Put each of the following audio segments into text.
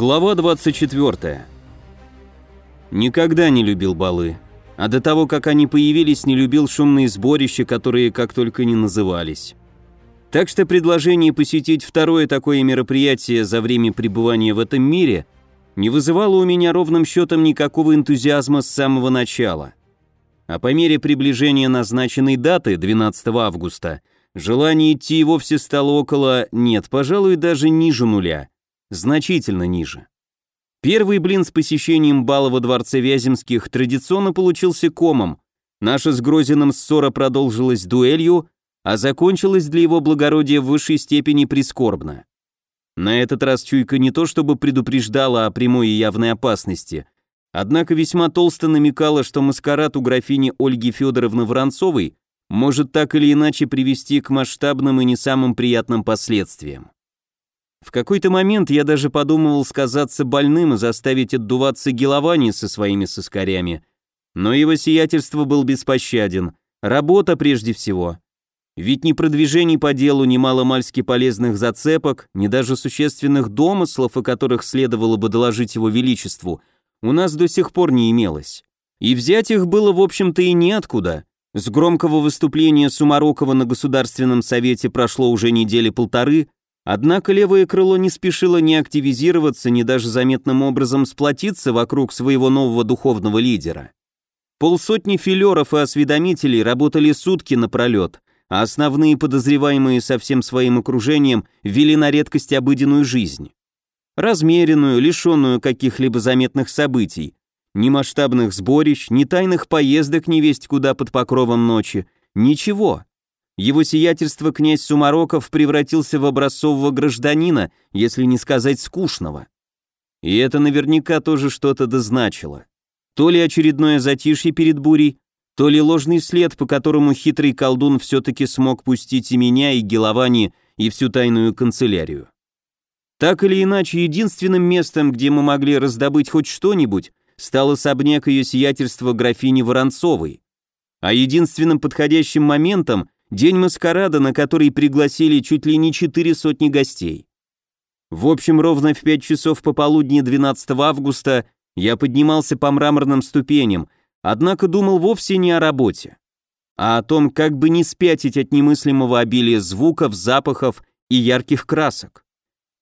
Глава 24. Никогда не любил балы. А до того, как они появились, не любил шумные сборища, которые как только не назывались. Так что предложение посетить второе такое мероприятие за время пребывания в этом мире не вызывало у меня ровным счетом никакого энтузиазма с самого начала. А по мере приближения назначенной даты, 12 августа, желание идти и вовсе стало около, нет, пожалуй, даже ниже нуля – значительно ниже. Первый блин с посещением бала во дворце Вяземских традиционно получился комом. Наша с Грозиным ссора продолжилась дуэлью, а закончилась для его благородия в высшей степени прискорбно. На этот раз чуйка не то чтобы предупреждала о прямой и явной опасности, однако весьма толсто намекала, что маскарад у графини Ольги Федоровны Воронцовой может так или иначе привести к масштабным и не самым приятным последствиям. В какой-то момент я даже подумывал сказаться больным и заставить отдуваться Геловани со своими соскарями. Но его сиятельство был беспощаден. Работа прежде всего. Ведь ни продвижений по делу, ни маломальски полезных зацепок, ни даже существенных домыслов, о которых следовало бы доложить его величеству, у нас до сих пор не имелось. И взять их было, в общем-то, и неоткуда. С громкого выступления Сумарокова на Государственном Совете прошло уже недели полторы, Однако левое крыло не спешило ни активизироваться, ни даже заметным образом сплотиться вокруг своего нового духовного лидера. Полсотни филеров и осведомителей работали сутки напролет, а основные подозреваемые со всем своим окружением вели на редкость обыденную жизнь. Размеренную, лишенную каких-либо заметных событий, ни масштабных сборищ, ни тайных поездок невесть куда под покровом ночи, ничего его сиятельство князь Сумароков превратился в образцового гражданина, если не сказать скучного. И это наверняка тоже что-то дозначило. То ли очередное затишье перед бурей, то ли ложный след, по которому хитрый колдун все-таки смог пустить и меня, и Геловани, и всю тайную канцелярию. Так или иначе, единственным местом, где мы могли раздобыть хоть что-нибудь, стал особняк ее сиятельства графини Воронцовой. А единственным подходящим моментом День маскарада, на который пригласили чуть ли не четыре сотни гостей. В общем, ровно в пять часов пополудни 12 августа я поднимался по мраморным ступеням, однако думал вовсе не о работе, а о том, как бы не спятить от немыслимого обилия звуков, запахов и ярких красок.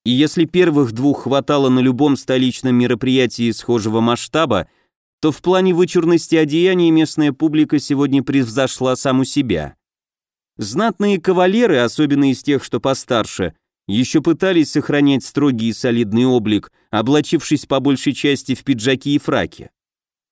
И если первых двух хватало на любом столичном мероприятии схожего масштаба, то в плане вычурности одеяний местная публика сегодня превзошла саму себя. Знатные кавалеры, особенно из тех, что постарше, еще пытались сохранять строгий и солидный облик, облачившись по большей части в пиджаки и фраки.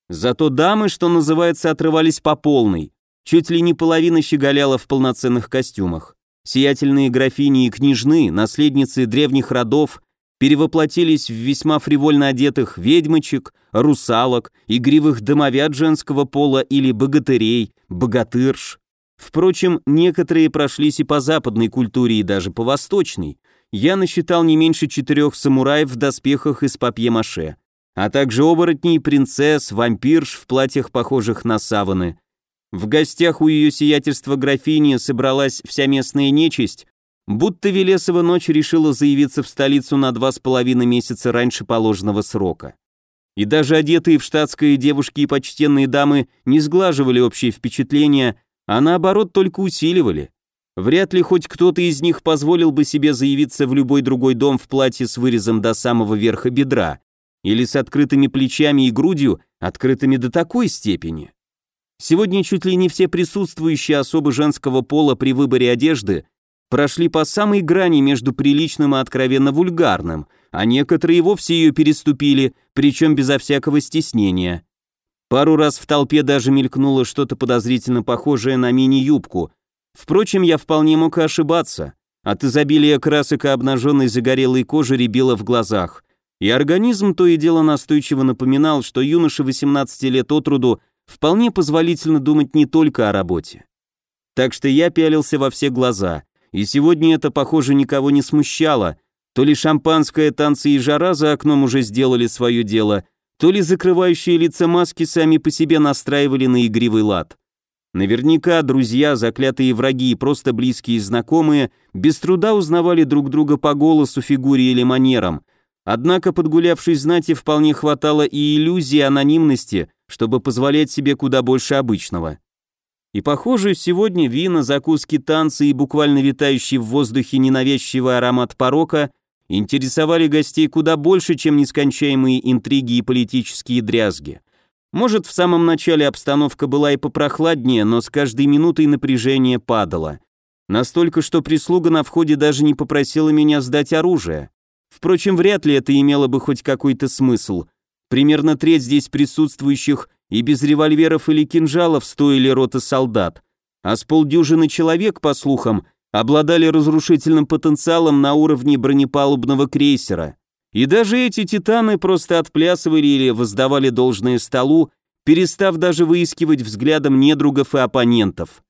Зато дамы, что называется, отрывались по полной, чуть ли не половина щеголяла в полноценных костюмах. Сиятельные графини и княжны, наследницы древних родов, перевоплотились в весьма фривольно одетых ведьмочек, русалок, игривых домовят женского пола или богатырей, богатырш. Впрочем, некоторые прошлись и по западной культуре, и даже по восточной. Я насчитал не меньше четырех самураев в доспехах из папье-маше, а также оборотней, принцесс, вампирш в платьях, похожих на саваны. В гостях у ее сиятельства графини собралась вся местная нечисть, будто Велесова ночь решила заявиться в столицу на два с половиной месяца раньше положенного срока. И даже одетые в штатское девушки и почтенные дамы не сглаживали общее впечатление, а наоборот только усиливали. Вряд ли хоть кто-то из них позволил бы себе заявиться в любой другой дом в платье с вырезом до самого верха бедра или с открытыми плечами и грудью, открытыми до такой степени. Сегодня чуть ли не все присутствующие особы женского пола при выборе одежды прошли по самой грани между приличным и откровенно вульгарным, а некоторые вовсе ее переступили, причем безо всякого стеснения. Пару раз в толпе даже мелькнуло что-то подозрительно похожее на мини-юбку. Впрочем, я вполне мог ошибаться. От изобилия красок и обнаженной загорелой кожи рябило в глазах. И организм то и дело настойчиво напоминал, что юноше 18 лет от роду вполне позволительно думать не только о работе. Так что я пялился во все глаза, и сегодня это, похоже, никого не смущало. То ли шампанское, танцы и жара за окном уже сделали свое дело – то ли закрывающие лица маски сами по себе настраивали на игривый лад. Наверняка друзья, заклятые враги и просто близкие знакомые без труда узнавали друг друга по голосу, фигуре или манерам, Однако подгулявшей знати вполне хватало и иллюзии анонимности, чтобы позволять себе куда больше обычного. И похоже, сегодня вина, закуски, танцы и буквально витающий в воздухе ненавязчивый аромат порока интересовали гостей куда больше, чем нескончаемые интриги и политические дрязги. Может, в самом начале обстановка была и попрохладнее, но с каждой минутой напряжение падало. Настолько, что прислуга на входе даже не попросила меня сдать оружие. Впрочем, вряд ли это имело бы хоть какой-то смысл. Примерно треть здесь присутствующих и без револьверов или кинжалов стоили роты солдат, а с полдюжины человек, по слухам, обладали разрушительным потенциалом на уровне бронепалубного крейсера. И даже эти титаны просто отплясывали или воздавали должное столу, перестав даже выискивать взглядом недругов и оппонентов.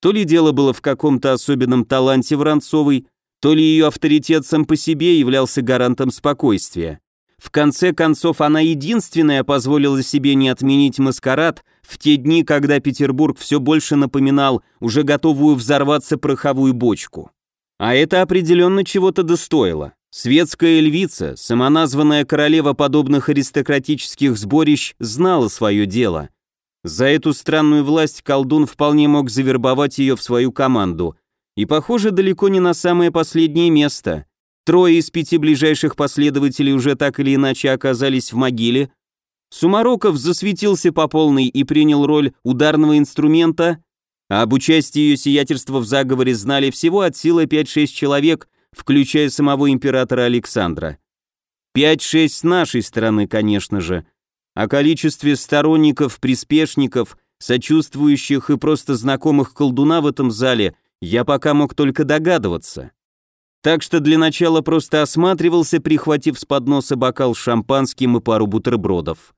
То ли дело было в каком-то особенном таланте Воронцовой, то ли ее авторитет сам по себе являлся гарантом спокойствия. В конце концов, она единственная позволила себе не отменить маскарад в те дни, когда Петербург все больше напоминал уже готовую взорваться пороховую бочку. А это определенно чего-то достоило. Светская львица, самоназванная королева подобных аристократических сборищ, знала свое дело. За эту странную власть колдун вполне мог завербовать ее в свою команду. И, похоже, далеко не на самое последнее место – Трое из пяти ближайших последователей уже так или иначе оказались в могиле. Сумароков засветился по полной и принял роль ударного инструмента, а об участии ее сиятельства в заговоре знали всего от силы 5-6 человек, включая самого императора Александра. 5-6 с нашей стороны, конечно же. О количестве сторонников, приспешников, сочувствующих и просто знакомых колдуна в этом зале я пока мог только догадываться. Так что для начала просто осматривался, прихватив с подноса бокал с шампанским и пару бутербродов.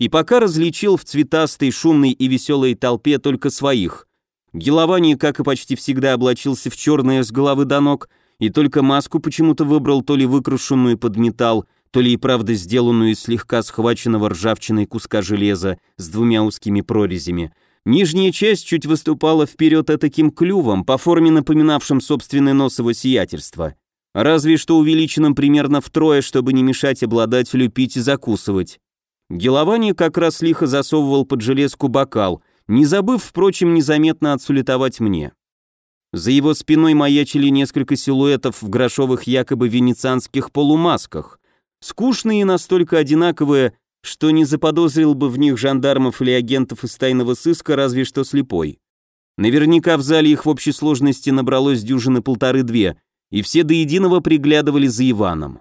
И пока различил в цветастой, шумной и веселой толпе только своих. Геловани, как и почти всегда, облачился в черное с головы до ног, и только маску почему-то выбрал то ли выкрашенную под металл, то ли и правда сделанную из слегка схваченного ржавчиной куска железа с двумя узкими прорезями – Нижняя часть чуть выступала вперед таким клювом, по форме напоминавшим собственное носово сиятельство. Разве что увеличенным примерно втрое, чтобы не мешать обладателю пить и закусывать. Геловани как раз лихо засовывал под железку бокал, не забыв, впрочем, незаметно отсулетовать мне. За его спиной маячили несколько силуэтов в грошовых якобы венецианских полумасках, скучные и настолько одинаковые, что не заподозрил бы в них жандармов или агентов из тайного сыска, разве что слепой. Наверняка в зале их в общей сложности набралось дюжины полторы-две, и все до единого приглядывали за Иваном.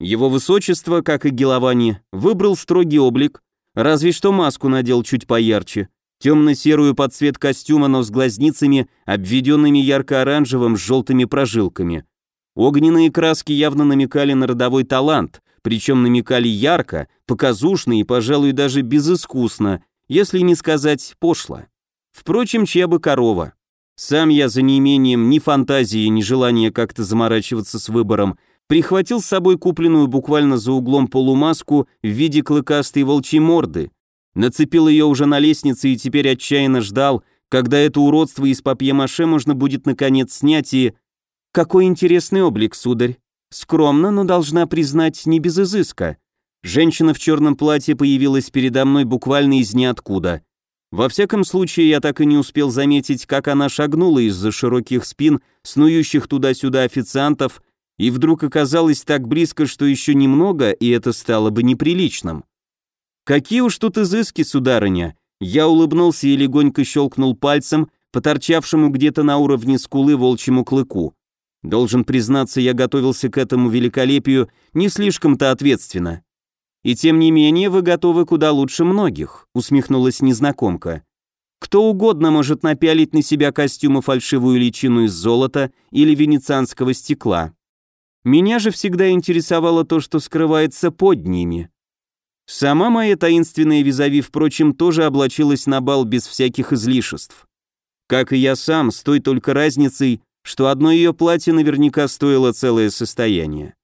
Его высочество, как и Геловани, выбрал строгий облик, разве что маску надел чуть поярче, темно-серую под цвет костюма, но с глазницами, обведенными ярко-оранжевым с желтыми прожилками. Огненные краски явно намекали на родовой талант, причем намекали ярко, показушно и, пожалуй, даже безыскусно, если не сказать пошло. Впрочем, чья бы корова. Сам я за неимением ни фантазии, ни желания как-то заморачиваться с выбором, прихватил с собой купленную буквально за углом полумаску в виде клыкастой волчьей морды, нацепил ее уже на лестнице и теперь отчаянно ждал, когда это уродство из папье-маше можно будет наконец снять и... Какой интересный облик, сударь. Скромно, но должна признать, не без изыска. Женщина в черном платье появилась передо мной буквально из ниоткуда. Во всяком случае, я так и не успел заметить, как она шагнула из-за широких спин, снующих туда-сюда официантов, и вдруг оказалась так близко, что еще немного, и это стало бы неприличным. «Какие уж тут изыски, сударыня!» Я улыбнулся и легонько щелкнул пальцем, поторчавшему где-то на уровне скулы волчьему клыку. Должен признаться, я готовился к этому великолепию не слишком-то ответственно. И тем не менее вы готовы куда лучше многих, усмехнулась незнакомка. Кто угодно может напялить на себя костюмы фальшивую личину из золота или венецианского стекла. Меня же всегда интересовало то, что скрывается под ними. Сама моя таинственная визави, впрочем, тоже облачилась на бал без всяких излишеств. Как и я сам, с той только разницей, что одно ее платье наверняка стоило целое состояние.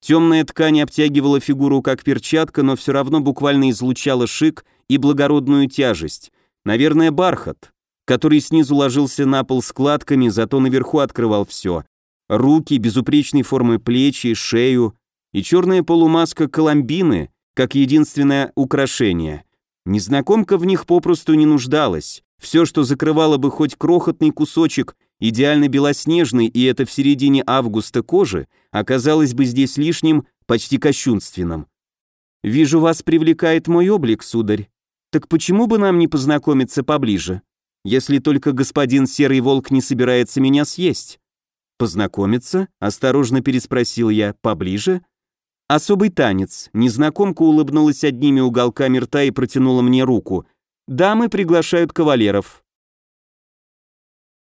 Темная ткань обтягивала фигуру как перчатка, но все равно буквально излучала шик и благородную тяжесть. Наверное, бархат, который снизу ложился на пол складками, зато наверху открывал все. Руки, безупречной формы плечи, шею. и черная полумаска Коломбины как единственное украшение. Незнакомка в них попросту не нуждалась. Все, что закрывало бы хоть крохотный кусочек идеально белоснежной и это в середине августа кожи, оказалось бы здесь лишним, почти кощунственным. «Вижу, вас привлекает мой облик, сударь. Так почему бы нам не познакомиться поближе? Если только господин Серый Волк не собирается меня съесть». «Познакомиться?» — осторожно переспросил я. «Поближе?» «Особый танец». Незнакомка улыбнулась одними уголками рта и протянула мне руку. «Дамы приглашают кавалеров».